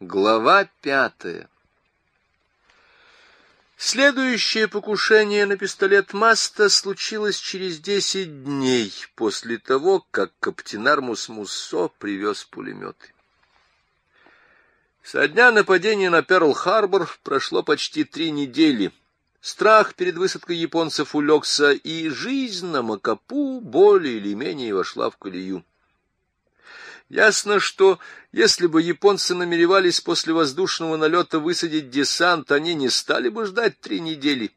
Глава пятая Следующее покушение на пистолет Маста случилось через десять дней после того, как Каптенармус Муссо привез пулеметы. Со дня нападения на Перл-Харбор прошло почти три недели. Страх перед высадкой японцев улегся, и жизнь на Макапу более или менее вошла в колею. Ясно, что если бы японцы намеревались после воздушного налета высадить десант, они не стали бы ждать три недели.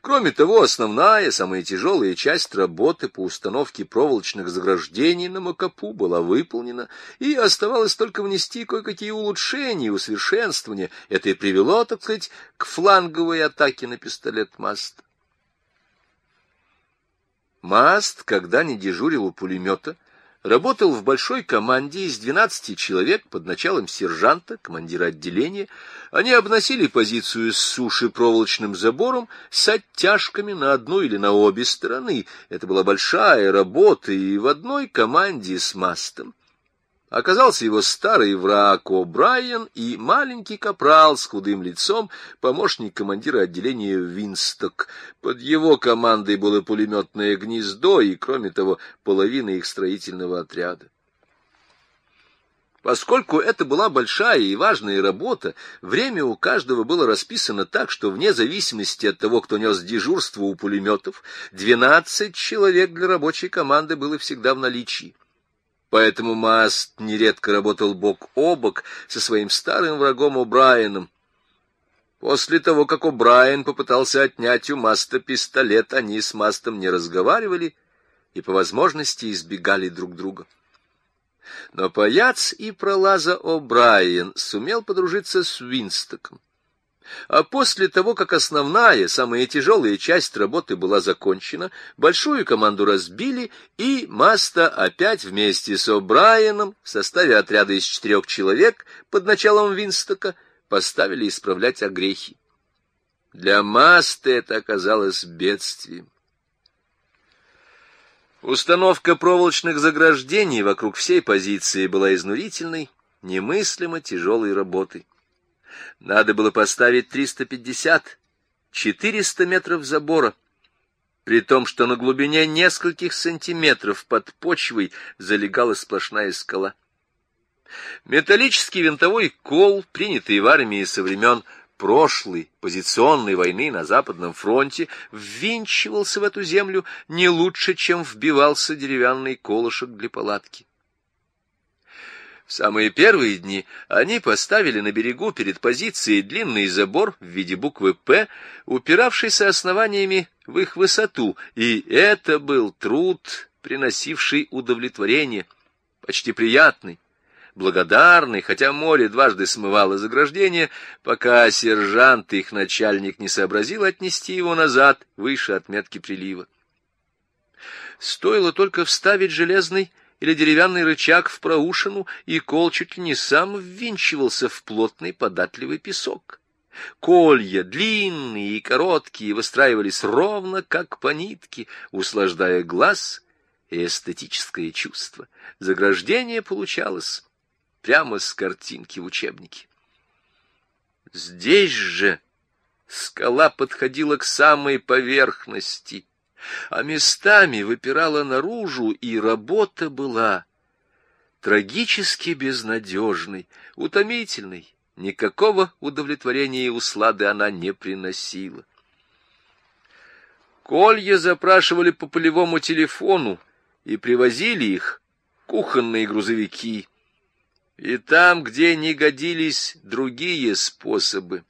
Кроме того, основная, самая тяжелая часть работы по установке проволочных заграждений на Макапу была выполнена, и оставалось только внести кое-какие улучшения и усовершенствования. Это и привело, так сказать, к фланговой атаке на пистолет Маст. Маст, когда не дежурил у пулемета, работал в большой команде из 12 человек под началом сержанта, командира отделения. Они обносили позицию с суши проволочным забором с оттяжками на одну или на обе стороны. Это была большая работа, и в одной команде с мастом оказался его старый враг О'Брайен и маленький капрал с худым лицом, помощник командира отделения Винсток. Под его командой было пулеметное гнездо и, кроме того, половина их строительного отряда. Поскольку это была большая и важная работа, время у каждого было расписано так, что вне зависимости от того, кто нес дежурство у пулеметов, двенадцать человек для рабочей команды было всегда в наличии. Поэтому Маст нередко работал бок о бок со своим старым врагом О'Брайеном. После того, как О'Брайен попытался отнять у Маста пистолет, они с Мастом не разговаривали и по возможности избегали друг друга. Но паяц и пролаза О'Брайен сумел подружиться с Винстоком. А после того, как основная, самая тяжелая часть работы была закончена, большую команду разбили, и Маста опять вместе с О'Брайеном в составе отряда из четырех человек под началом Винстока поставили исправлять огрехи. Для Маста это оказалось бедствием. Установка проволочных заграждений вокруг всей позиции была изнурительной, немыслимо тяжелой работой. Надо было поставить 350, 400 метров забора, при том, что на глубине нескольких сантиметров под почвой залегала сплошная скала. Металлический винтовой кол, принятый в армии со времен прошлой позиционной войны на Западном фронте, ввинчивался в эту землю не лучше, чем вбивался деревянный колышек для палатки. Самые первые дни они поставили на берегу перед позицией длинный забор в виде буквы «П», упиравшийся основаниями в их высоту, и это был труд, приносивший удовлетворение, почти приятный, благодарный, хотя море дважды смывало заграждение, пока сержант, их начальник, не сообразил отнести его назад, выше отметки прилива. Стоило только вставить железный или деревянный рычаг в проушину, и кол чуть ли не сам ввинчивался в плотный податливый песок. Колья, длинные и короткие, выстраивались ровно, как по нитке, услаждая глаз и эстетическое чувство. Заграждение получалось прямо с картинки в учебнике. Здесь же скала подходила к самой поверхности — а местами выпирала наружу, и работа была трагически безнадежной, утомительной, никакого удовлетворения и услады она не приносила. Колья запрашивали по полевому телефону и привозили их кухонные грузовики. И там, где не годились другие способы,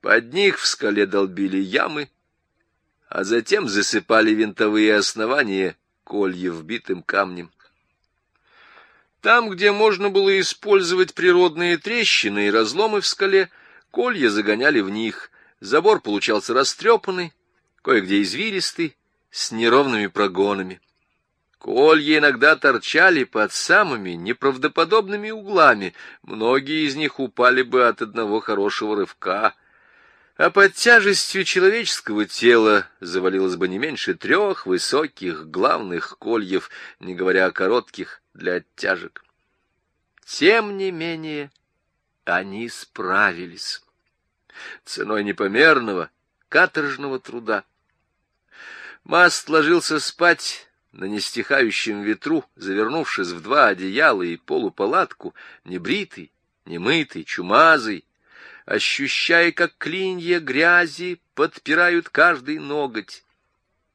под них в скале долбили ямы, а затем засыпали винтовые основания колья вбитым камнем. Там, где можно было использовать природные трещины и разломы в скале, колья загоняли в них. Забор получался растрепанный, кое-где извилистый, с неровными прогонами. Колья иногда торчали под самыми неправдоподобными углами, многие из них упали бы от одного хорошего рывка — а под тяжестью человеческого тела завалилось бы не меньше трех высоких главных кольев, не говоря о коротких для оттяжек. Тем не менее, Они справились. Ценой непомерного, каторжного труда. Маст ложился спать на нестихающем ветру, завернувшись в два одеяла и полупалатку, небритый, немытый, чумазый, ощущая, как клинья грязи подпирают каждый ноготь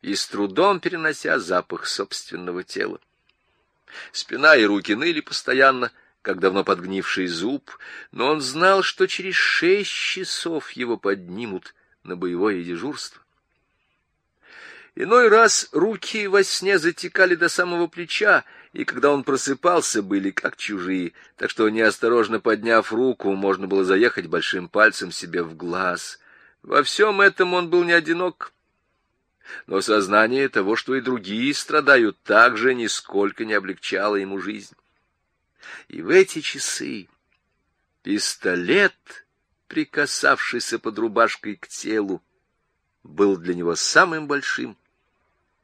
и с трудом перенося запах собственного тела. Спина и руки ныли постоянно, как давно подгнивший зуб, но он знал, что через шесть часов его поднимут на боевое дежурство. Иной раз руки во сне затекали до самого плеча, и когда он просыпался, были как чужие, так что, неосторожно подняв руку, можно было заехать большим пальцем себе в глаз. Во всем этом он был не одинок. Но сознание того, что и другие страдают, также нисколько не облегчало ему жизнь. И в эти часы пистолет, прикасавшийся под рубашкой к телу, был для него самым большим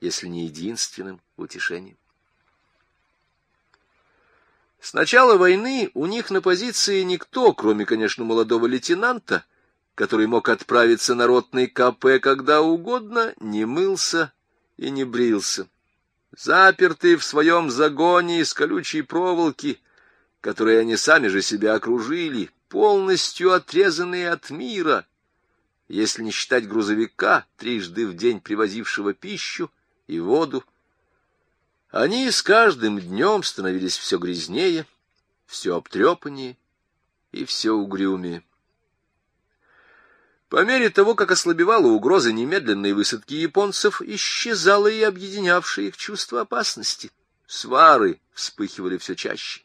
если не единственным утешением. С начала войны у них на позиции никто, кроме, конечно, молодого лейтенанта, который мог отправиться на ротный КП когда угодно, не мылся и не брился. Запертые в своем загоне из колючей проволоки, которые они сами же себя окружили, полностью отрезанные от мира, если не считать грузовика, трижды в день привозившего пищу, и воду. Они с каждым днем становились все грязнее, все обтрепаннее и все угрюмее. По мере того, как ослабевала угроза немедленной высадки японцев, исчезало и объединявшее их чувство опасности. Свары вспыхивали все чаще.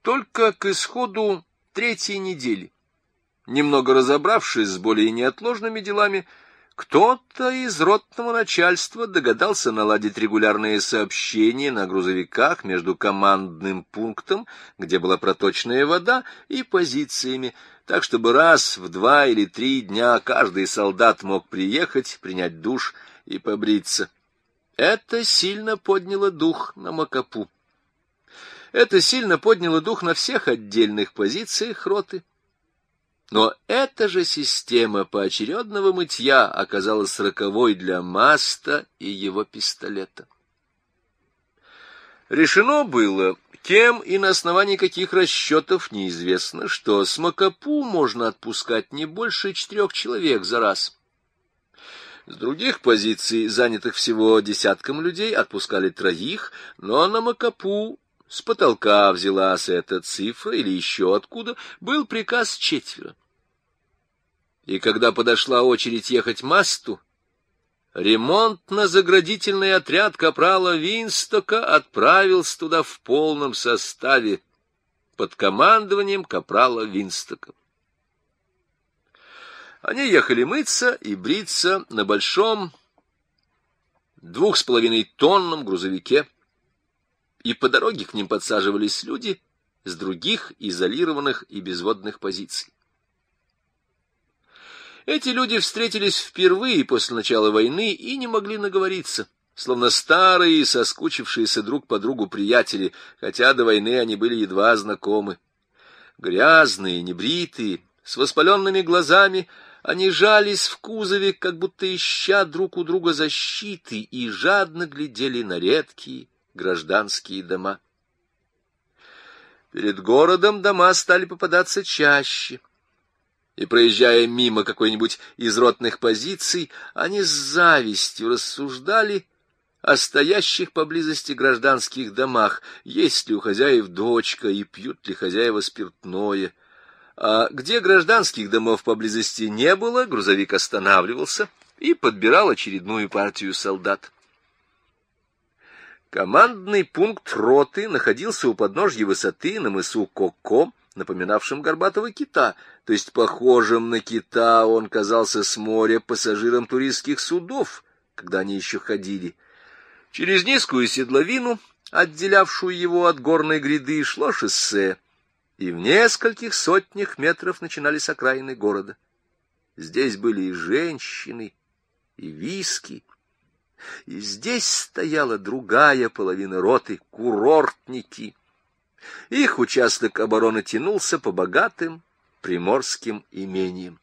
Только к исходу третьей недели, немного разобравшись с более неотложными делами, кто-то из ротного начальства догадался наладить регулярные сообщения на грузовиках между командным пунктом, где была проточная вода, и позициями, так чтобы раз в два или три дня каждый солдат мог приехать, принять душ и побриться. Это сильно подняло дух на Макапу. Это сильно подняло дух на всех отдельных позициях роты. Но эта же система поочередного мытья оказалась роковой для Маста и его пистолета. Решено было, кем и на основании каких расчетов неизвестно, что с Макапу можно отпускать не больше четырех человек за раз. С других позиций, занятых всего десятком людей, отпускали троих, но на Макапу с потолка взялась эта цифра или еще откуда, был приказ четверо. И когда подошла очередь ехать масту, ремонтно-заградительный отряд капрала Винстока отправился туда в полном составе под командованием капрала Винстока. Они ехали мыться и бриться на большом двух с половиной тонном грузовике, и по дороге к ним подсаживались люди с других изолированных и безводных позиций. Эти люди встретились впервые после начала войны и не могли наговориться, словно старые, соскучившиеся друг по другу приятели, хотя до войны они были едва знакомы. Грязные, небритые, с воспаленными глазами, они жались в кузове, как будто ища друг у друга защиты, и жадно глядели на редкие гражданские дома. Перед городом дома стали попадаться чаще — и, проезжая мимо какой-нибудь из ротных позиций, они с завистью рассуждали о стоящих поблизости гражданских домах, есть ли у хозяев дочка и пьют ли хозяева спиртное. А где гражданских домов поблизости не было, грузовик останавливался и подбирал очередную партию солдат. Командный пункт роты находился у подножья высоты на мысу Коко, напоминавшим горбатого кита, то есть похожим на кита он казался с моря пассажиром туристских судов, когда они еще ходили. Через низкую седловину, отделявшую его от горной гряды, шло шоссе, и в нескольких сотнях метров начинались окраины города. Здесь были и женщины, и виски, и здесь стояла другая половина роты — курортники — Их участок обороны тянулся по богатым приморским имениям.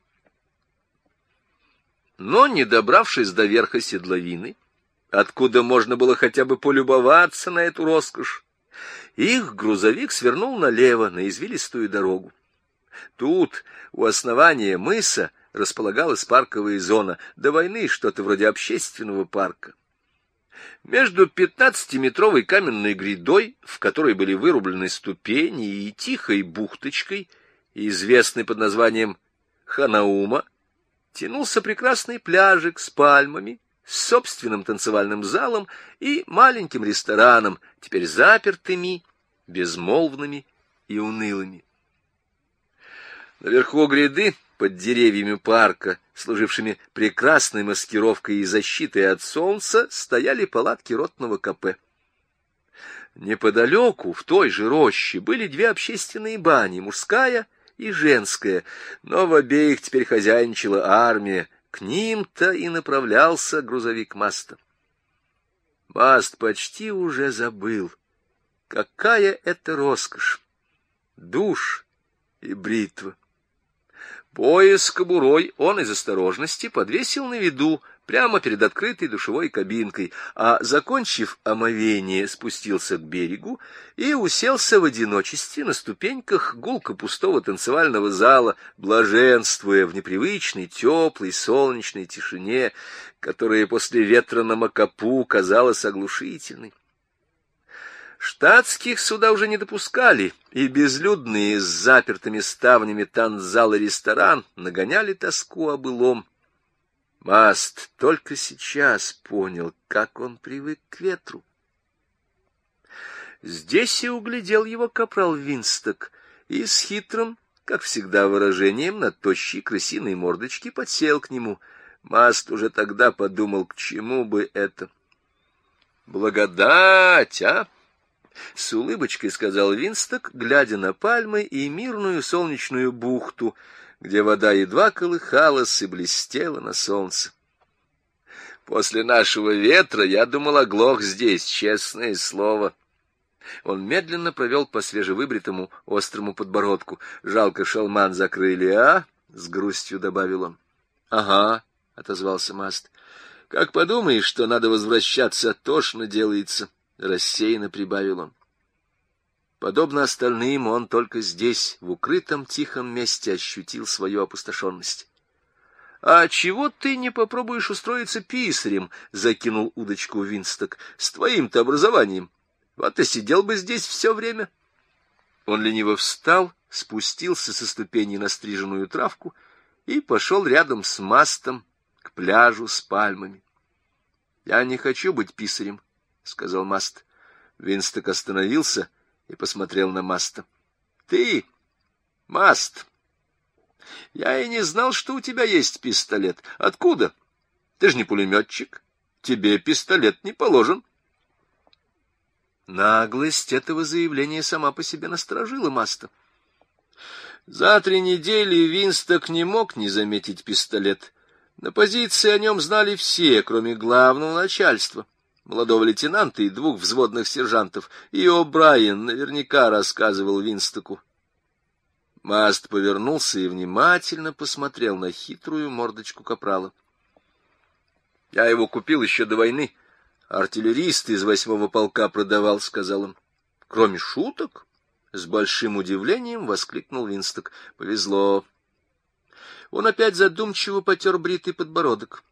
Но, не добравшись до верха седловины, откуда можно было хотя бы полюбоваться на эту роскошь, их грузовик свернул налево на извилистую дорогу. Тут, у основания мыса, располагалась парковая зона, до войны что-то вроде общественного парка. Между пятнадцатиметровой каменной грядой, в которой были вырублены ступени, и тихой бухточкой, известной под названием Ханаума, тянулся прекрасный пляжик с пальмами, с собственным танцевальным залом и маленьким рестораном, теперь запертыми, безмолвными и унылыми. Наверху гряды, под деревьями парка, служившими прекрасной маскировкой и защитой от солнца, стояли палатки ротного КП. Неподалеку, в той же роще, были две общественные бани, мужская и женская, но в обеих теперь хозяйничала армия, к ним-то и направлялся грузовик Маста. Маст почти уже забыл, какая это роскошь, душ и бритва. Пояс кобурой он из осторожности подвесил на виду прямо перед открытой душевой кабинкой, а, закончив омовение, спустился к берегу и уселся в одиночестве на ступеньках гулко пустого танцевального зала, блаженствуя в непривычной, теплой, солнечной тишине, которая после ветра на Макапу казалась оглушительной. Штатских сюда уже не допускали, и безлюдные с запертыми ставнями танцзал и ресторан нагоняли тоску о былом. Маст только сейчас понял, как он привык к ветру. Здесь и углядел его капрал Винсток, и с хитрым, как всегда, выражением на тощей крысиной мордочке подсел к нему. Маст уже тогда подумал, к чему бы это. «Благодать, а!» С улыбочкой сказал Винсток, глядя на пальмы и мирную солнечную бухту, где вода едва колыхалась и блестела на солнце. После нашего ветра я думал, оглох здесь, честное слово. Он медленно провел по свежевыбритому острому подбородку. Жалко, шалман закрыли, а? — с грустью добавил он. — Ага, — отозвался Маст. — Как подумаешь, что надо возвращаться, тошно делается. —— рассеянно прибавил он. Подобно остальным, он только здесь, в укрытом тихом месте, ощутил свою опустошенность. — А чего ты не попробуешь устроиться писарем? — закинул удочку Винсток. — С твоим-то образованием. Вот и сидел бы здесь все время. Он лениво встал, спустился со ступени на стриженную травку и пошел рядом с мастом к пляжу с пальмами. — Я не хочу быть писарем, — сказал Маст. Винсток остановился и посмотрел на Маста. — Ты, Маст, я и не знал, что у тебя есть пистолет. Откуда? Ты же не пулеметчик. Тебе пистолет не положен. Наглость этого заявления сама по себе насторожила Маста. За три недели Винсток не мог не заметить пистолет. На позиции о нем знали все, кроме главного начальства молодого лейтенанта и двух взводных сержантов, и О'Брайен наверняка рассказывал Винстоку. Маст повернулся и внимательно посмотрел на хитрую мордочку капрала. — Я его купил еще до войны. Артиллерист из восьмого полка продавал, — сказал он. — Кроме шуток? — с большим удивлением воскликнул Винсток. — Повезло. Он опять задумчиво потер бритый подбородок.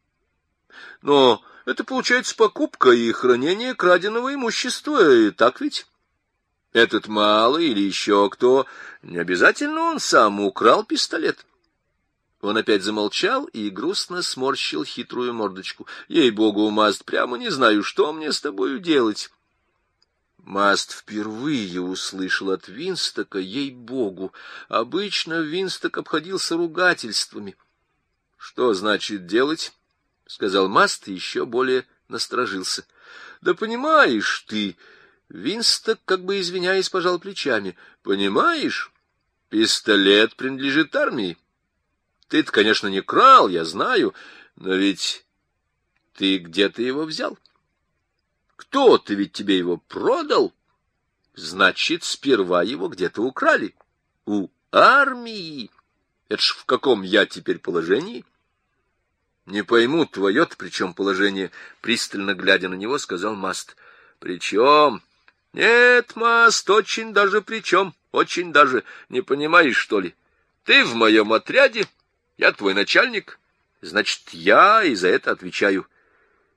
— Но это получается покупка и хранение краденого имущества, и так ведь? Этот малый или еще кто, не обязательно он сам украл пистолет. Он опять замолчал и грустно сморщил хитрую мордочку. Ей-богу, Маст, прямо не знаю, что мне с тобою делать. Маст впервые услышал от Винстока, ей-богу. Обычно Винсток обходился ругательствами. Что значит делать? — сказал Маст и еще более насторожился. — Да понимаешь ты... Винсток, как бы извиняясь, пожал плечами. — Понимаешь, пистолет принадлежит армии. Ты-то, конечно, не крал, я знаю, но ведь ты где-то его взял. Кто-то ведь тебе его продал. Значит, сперва его где-то украли. У армии. Это ж в каком я теперь положении? Не пойму, твое-то причем положение, пристально глядя на него, сказал Маст. Причем? Нет, Маст, очень даже причем, очень даже. Не понимаешь, что ли? Ты в моем отряде, я твой начальник, значит, я и за это отвечаю.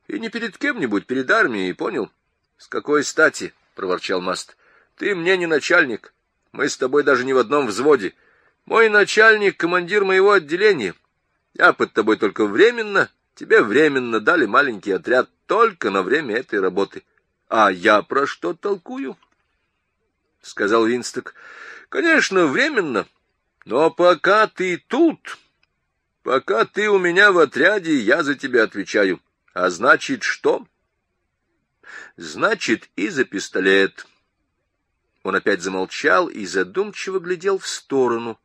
И не перед кем-нибудь, перед армией, понял? С какой стати? — проворчал Маст. Ты мне не начальник. Мы с тобой даже не в одном взводе. Мой начальник — командир моего отделения. Я под тобой только временно, тебе временно дали маленький отряд только на время этой работы. А я про что толкую? — сказал Винсток. — Конечно, временно, но пока ты тут, пока ты у меня в отряде, я за тебя отвечаю. А значит, что? — Значит, и за пистолет. — он опять замолчал и задумчиво глядел в сторону,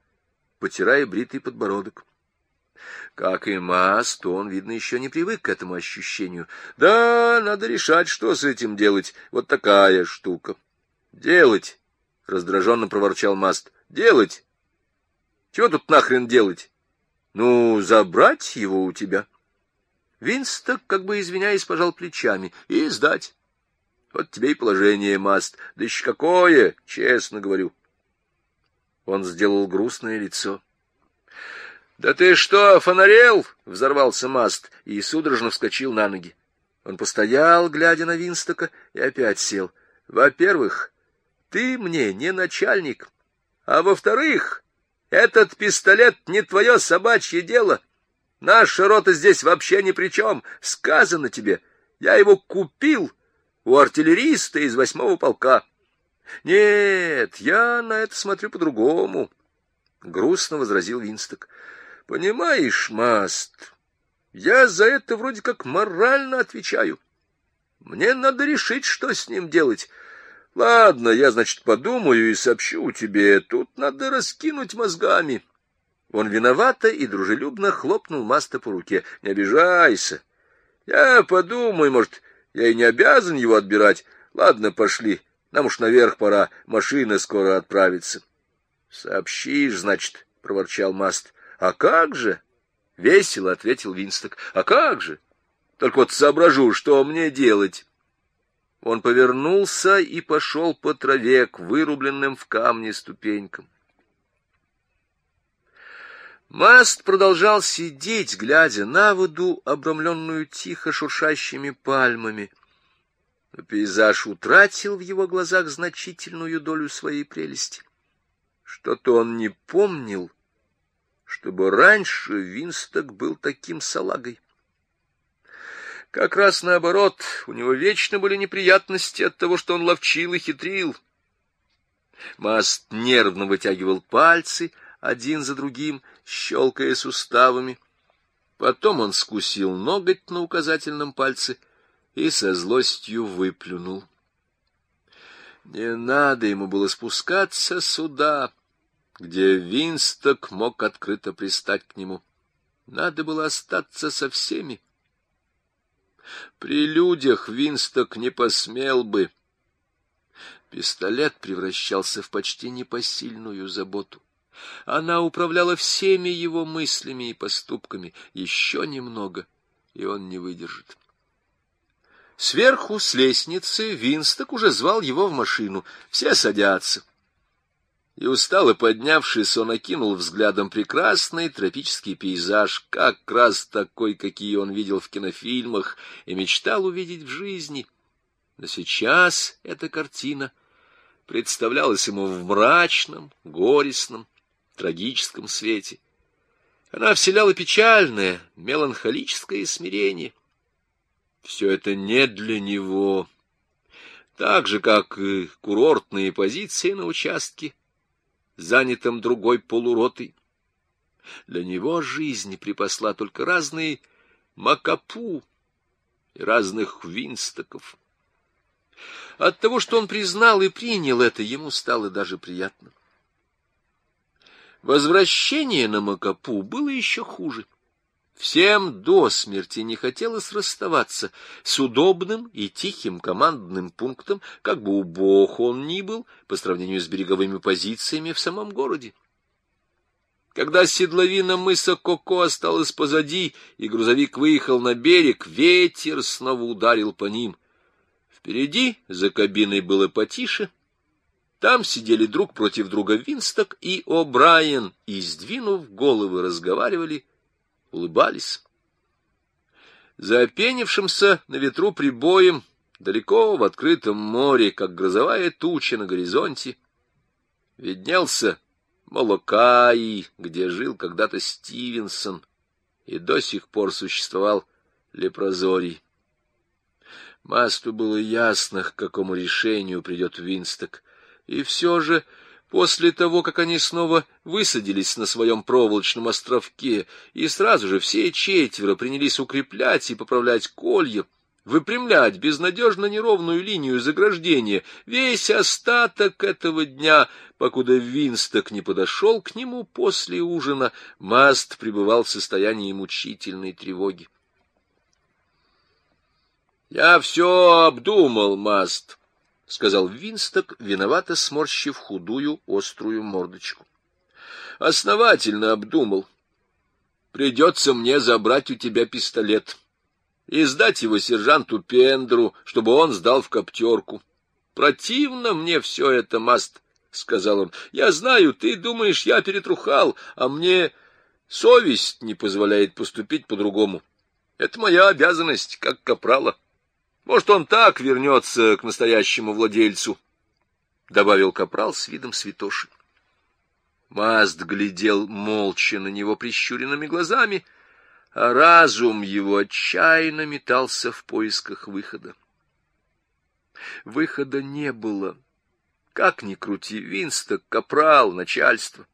потирая бритый подбородок. Как и Мас, то он, видно, еще не привык к этому ощущению. Да, надо решать, что с этим делать. Вот такая штука. Делать, — раздраженно проворчал Маст. Делать? Чего тут нахрен делать? Ну, забрать его у тебя. Винсток, как бы извиняясь, пожал плечами. И сдать. Вот тебе и положение, Маст. Да еще какое, честно говорю. Он сделал грустное лицо. — Да ты что, фонарел? — взорвался Маст и судорожно вскочил на ноги. Он постоял, глядя на Винстока, и опять сел. — Во-первых, ты мне не начальник, а во-вторых, этот пистолет не твое собачье дело. Наша рота здесь вообще ни при чем. Сказано тебе, я его купил — у артиллериста из восьмого полка. Нет, я на это смотрю по-другому, — грустно возразил Винсток. Понимаешь, Маст, я за это вроде как морально отвечаю. Мне надо решить, что с ним делать. Ладно, я, значит, подумаю и сообщу тебе. Тут надо раскинуть мозгами. Он виновато и дружелюбно хлопнул Маста по руке. Не обижайся. Я подумаю, может, я и не обязан его отбирать. Ладно, пошли. Нам уж наверх пора. Машина скоро отправится. — Сообщишь, значит, — проворчал Маст. — А как же? — весело ответил Винсток. — А как же? Только вот соображу, что мне делать. Он повернулся и пошел по траве к вырубленным в камне ступенькам. Маст продолжал сидеть, глядя на воду, обрамленную тихо шуршащими пальмами. Но пейзаж утратил в его глазах значительную долю своей прелести. Что-то он не помнил, чтобы раньше Винсток был таким салагой. Как раз наоборот, у него вечно были неприятности от того, что он ловчил и хитрил. Маст нервно вытягивал пальцы — один за другим, щелкая суставами. Потом он скусил ноготь на указательном пальце и со злостью выплюнул. Не надо ему было спускаться сюда, где Винсток мог открыто пристать к нему. Надо было остаться со всеми. При людях Винсток не посмел бы. Пистолет превращался в почти непосильную заботу. Она управляла всеми его мыслями и поступками. Еще немного, и он не выдержит. Сверху, с лестницы, Винсток уже звал его в машину. Все садятся. И устало поднявшись, он окинул взглядом прекрасный тропический пейзаж, как раз такой, какие он видел в кинофильмах и мечтал увидеть в жизни. Но сейчас эта картина представлялась ему в мрачном, горестном, трагическом свете. Она вселяла печальное, меланхолическое смирение. Все это не для него, так же, как и курортные позиции на участке, занятом другой полуротой. Для него жизнь припасла только разные макапу и разных винстоков. От того, что он признал и принял это, ему стало даже приятно. Возвращение на Макапу было еще хуже. Всем до смерти не хотелось расставаться с удобным и тихим командным пунктом, как бы убог он ни был по сравнению с береговыми позициями в самом городе. Когда седловина мыса Коко осталась позади, и грузовик выехал на берег, ветер снова ударил по ним. Впереди, за кабиной, было потише. Там сидели друг против друга Винсток и О'Брайен, и, сдвинув головы, разговаривали, улыбались. За на ветру прибоем, далеко в открытом море, как грозовая туча на горизонте, виднелся Молокаи, где жил когда-то Стивенсон, и до сих пор существовал Лепрозорий. Масту было ясно, к какому решению придет Винсток, и все же после того, как они снова высадились на своем проволочном островке, и сразу же все четверо принялись укреплять и поправлять колья, выпрямлять безнадежно неровную линию заграждения весь остаток этого дня, покуда Винсток не подошел к нему после ужина, Маст пребывал в состоянии мучительной тревоги. — Я все обдумал, Маст, — сказал Винсток, виновато сморщив худую острую мордочку. — Основательно обдумал. Придется мне забрать у тебя пистолет. — и сдать его сержанту Пендру, чтобы он сдал в коптерку. Противно мне все это, Маст, — сказал он. Я знаю, ты думаешь, я перетрухал, а мне совесть не позволяет поступить по-другому. Это моя обязанность, как капрала. Может, он так вернется к настоящему владельцу, — добавил капрал с видом святоши. Маст глядел молча на него прищуренными глазами, — а разум его отчаянно метался в поисках выхода. Выхода не было. Как ни крути, Винсток, капрал, начальство.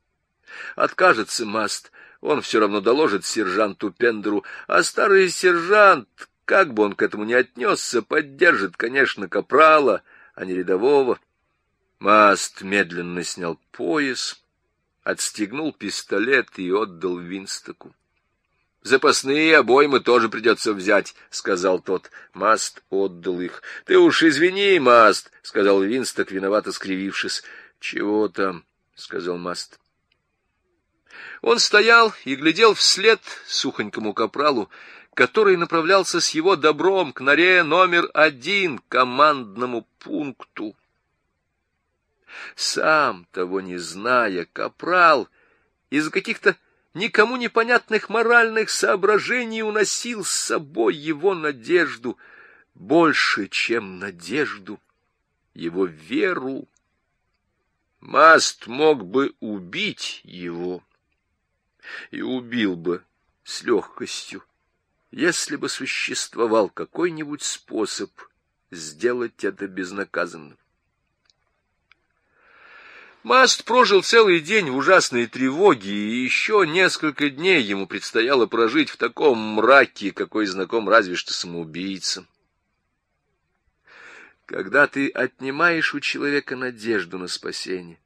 Откажется Маст, он все равно доложит сержанту Пендеру, а старый сержант, как бы он к этому ни отнесся, поддержит, конечно, капрала, а не рядового. Маст медленно снял пояс, отстегнул пистолет и отдал Винстоку. — Запасные обоймы тоже придется взять, — сказал тот. Маст отдал их. — Ты уж извини, Маст, — сказал Винсток, виновато скривившись. — Чего там? — сказал Маст. Он стоял и глядел вслед сухонькому капралу, который направлялся с его добром к норе номер один, командному пункту. Сам того не зная, капрал из-за каких-то никому непонятных моральных соображений уносил с собой его надежду, больше, чем надежду, его веру. Маст мог бы убить его, и убил бы с легкостью, если бы существовал какой-нибудь способ сделать это безнаказанным. Маст прожил целый день в ужасной тревоге, и еще несколько дней ему предстояло прожить в таком мраке, какой знаком разве что самоубийцам. Когда ты отнимаешь у человека надежду на спасение,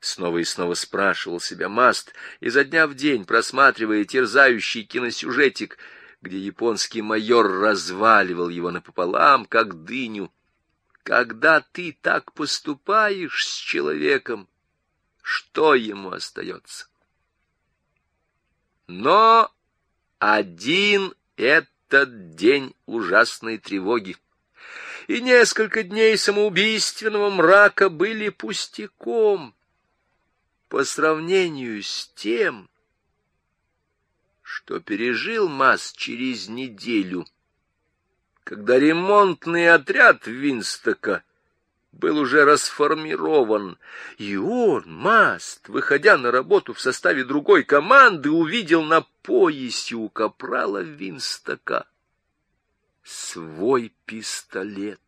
снова и снова спрашивал себя Маст, изо дня в день просматривая терзающий киносюжетик, где японский майор разваливал его напополам, как дыню, когда ты так поступаешь с человеком, что ему остается? Но один этот день ужасной тревоги и несколько дней самоубийственного мрака были пустяком по сравнению с тем, что пережил Масс через неделю — когда ремонтный отряд Винстока был уже расформирован, и он, Маст, выходя на работу в составе другой команды, увидел на поясе у капрала Винстока свой пистолет.